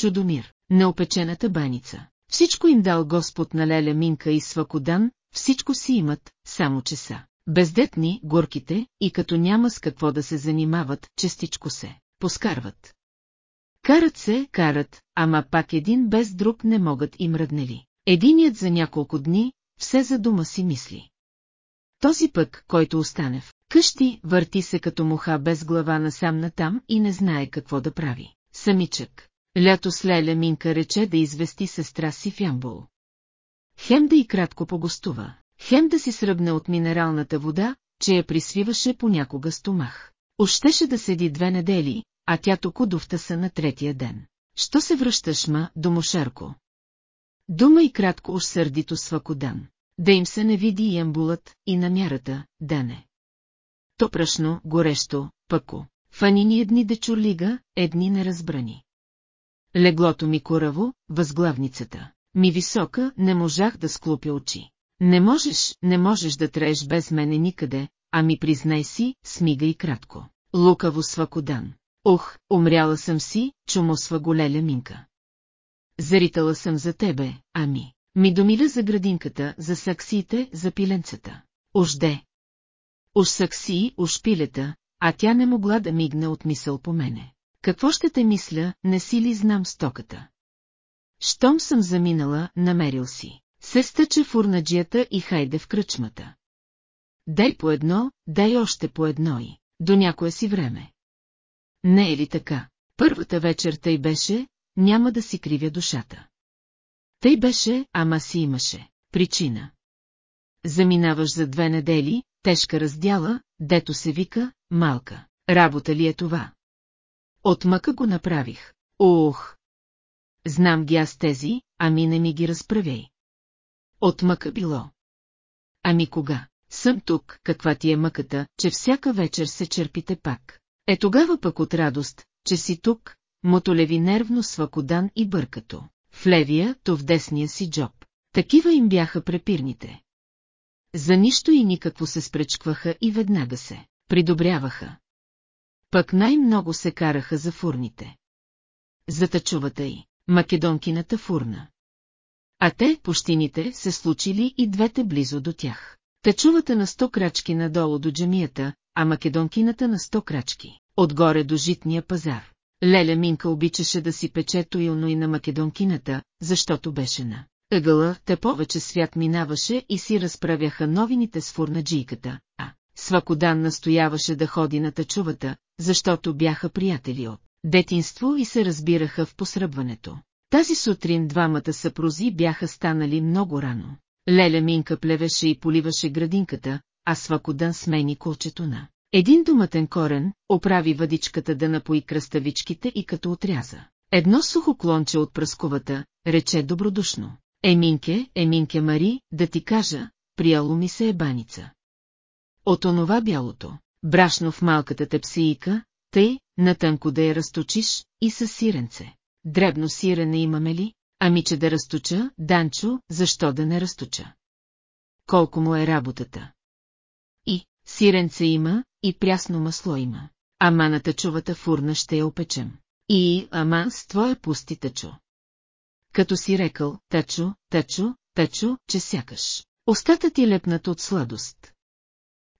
Чудомир, неопечената баница. Всичко им дал Господ на Леля Минка и Свакодан, всичко си имат, само че. Бездетни, горките, и като няма с какво да се занимават, частичко се поскарват. Карат се, карат, ама пак един без друг не могат и мръднели. Единият за няколко дни, все за дома си мисли. Този пък, който остане в къщи, върти се като муха без глава насам натам и не знае какво да прави. Самичък. Лято с Леля Минка рече да извести сестра си в Ямбул. Хем да и кратко погостува, хем да си сръбне от минералната вода, че я присвиваше понякога стомах. Ощеше да седи две недели, а тя току довтаса на третия ден. Що се връщаш, ма, домошарко? Дума и кратко уж сърдито свакодан. Да им се не види и амбулът, и намярата, да не. То прашно, горещо, пъко. Фанини едни дечурлига, едни неразбрани. Леглото ми кораво, възглавницата. Ми висока, не можах да склопя очи. Не можеш, не можеш да трееш без мене никъде, ами признай си, смига и кратко. Лукаво свакодан. Ох, умряла съм си, чумосва голеля минка. Заритала съм за тебе, ами. Ми домиля за градинката, за саксиите, за пиленцата. Уж де. Уж сакси, уж пилета, а тя не могла да мигне от мисъл по мене. Какво ще те мисля, не си ли знам стоката? Щом съм заминала, намерил си. Се стъче в урнаджията и хайде в кръчмата. Дай по едно, дай още по едно и, до някое си време. Не е ли така? Първата вечер тъй беше, няма да си кривя душата. Тъй беше, ама си имаше. Причина. Заминаваш за две недели, тежка раздяла, дето се вика, малка. Работа ли е това? От мъка го направих. Ох! Знам ги аз тези, ами не ми ги разправяй. От мъка било. Ами кога? Съм тук, каква ти е мъката, че всяка вечер се черпите пак. Е тогава пък от радост, че си тук, мотолеви нервно свакодан и бъркато. В левия, то в десния си джоб. Такива им бяха препирните. За нищо и никакво се спречкваха и веднага се придобряваха. Пък най-много се караха за фурните. За тъчувата й, македонкината фурна. А те, пущините, се случили и двете близо до тях. Тъчувата на сто крачки надолу до джамията, а македонкината на сто крачки, отгоре до житния пазар. Леля Минка обичаше да си пече туилно и на македонкината, защото беше на ъгъла, те повече свят минаваше и си разправяха новините с фурнаджийката, а Свакодан настояваше да ходи на тъчувата, защото бяха приятели от детинство и се разбираха в посръбването. Тази сутрин двамата съпрузи бяха станали много рано. Леля Минка плевеше и поливаше градинката, а Свакодан смени колчето на. Един думатен корен, оправи въдичката да напои кръставичките и като отряза. Едно сухо клонче от пръсковата, рече добродушно. Еминке, Еминке Мари, да ти кажа, прияло ми се е баница. От онова бялото, брашно в малката тепсиика, тъй, натънко да я разточиш, и с сиренце. Дребно сирене имаме ли? Ами че да разточа, Данчо, защо да не разточа? Колко му е работата? И, сиренце има, и прясно масло има. Ама на тъчовата фурна ще я опечем. И, ама, с твоя пусти тъчо. Като си рекал, тъчо, тъчо, тъчо, че сякаш. Остата ти лепнат от сладост.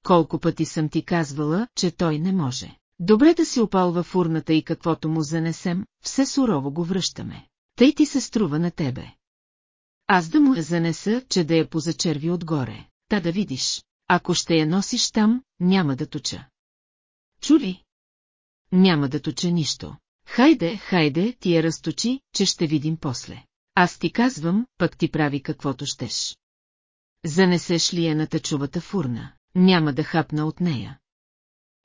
Колко пъти съм ти казвала, че той не може. Добре да си опалва фурната и каквото му занесем, все сурово го връщаме. Тъй ти се струва на тебе. Аз да му я занеса, че да я позачерви отгоре, та да видиш. Ако ще я носиш там, няма да точа. Чули? Няма да точа нищо. Хайде, хайде, ти я разточи, че ще видим после. Аз ти казвам, пък ти прави каквото щеш. Занесеш ли я на тъчувата фурна, няма да хапна от нея.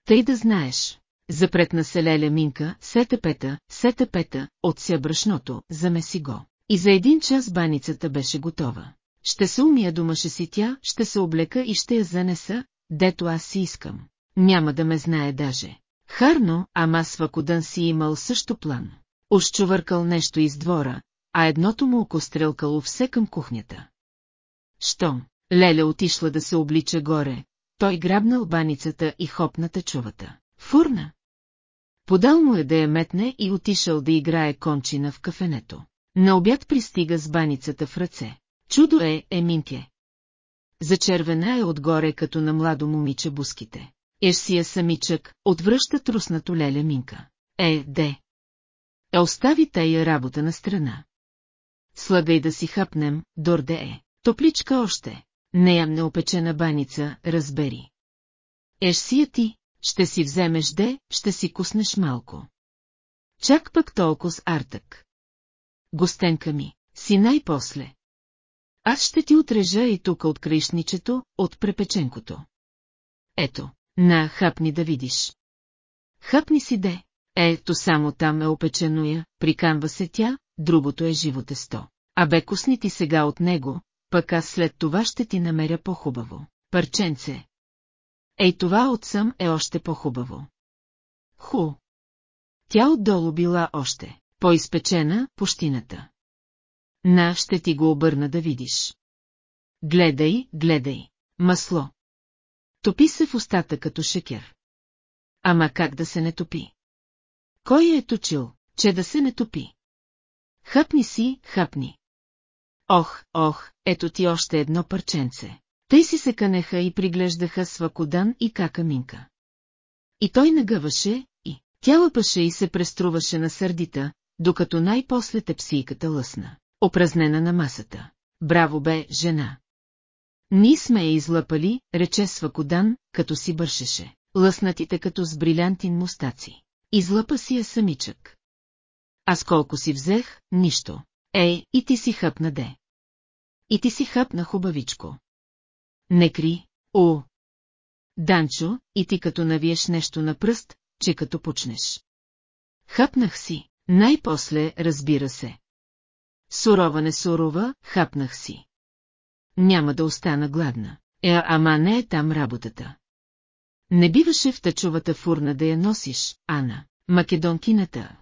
Тъй да знаеш, запретна се Леля Минка, сета пета, сета пета, отся брашното, замеси го. И за един час баницата беше готова. Ще се умия думаше си тя, ще се облека и ще я занеса, дето аз си искам. Няма да ме знае даже. Харно, ама свакодън си имал също план. Уж чувъркал нещо из двора, а едното му око стрелкало все към кухнята. Щом, Леля отишла да се облича горе, той грабнал баницата и хопна тъчувата. Фурна! Подал му е да я метне и отишъл да играе кончина в кафенето. На обяд пристига с баницата в ръце. Чудо е, Еминке. Зачервена е отгоре като на младо момиче буските. Еш си я самичък, отвръща труснато леля Минка. Е, де. Е, остави тая работа на страна. Слагай да си хапнем, дорде е. Топличка още. Не ям неопечена баница, разбери. Еш си я ти, ще си вземеш де, ще си куснеш малко. Чак пък толкова с артък. Гостенка ми, си най-после. Аз ще ти отрежа и тук от краишничето, от препеченкото. Ето, на, хапни да видиш. Хапни си де. Ето само там е опеченоя, приканва се тя, другото е живо тесто. А бе кусни ти сега от него, пък аз след това ще ти намеря по-хубаво. Парченце. Ей това отсъм е още по-хубаво. Ху. Тя отдолу била още, по-изпечена, пущината. На, ще ти го обърна да видиш. Гледай, гледай. Масло. Топи се в устата като шекер. Ама как да се не топи? Кой е точил, че да се не топи? Хъпни си, хъпни. Ох, ох, ето ти още едно парченце. Тъй си се канеха и приглеждаха Свакодан и Кака Минка. И той нагъваше, и тя лъпаше и се преструваше на сърдита, докато най-после тепсийката лъсна, опразнена на масата. Браво бе, жена! Ние сме я излъпали, рече Свакодан, като си бършеше, лъснатите като с брилянтин мустаци. Излъпа си я самичък. Аз колко си взех, нищо. Ей, и ти си хъпна де. И ти си хъпна хубавичко. Не кри, о! Данчо, и ти като навиеш нещо на пръст, че като почнеш. Хапнах си, най-после разбира се. Сурова не сурова, хапнах си. Няма да остана гладна. Е, ама не е там работата. Не биваше в тъчовата фурна да я носиш, Ана, македонкината.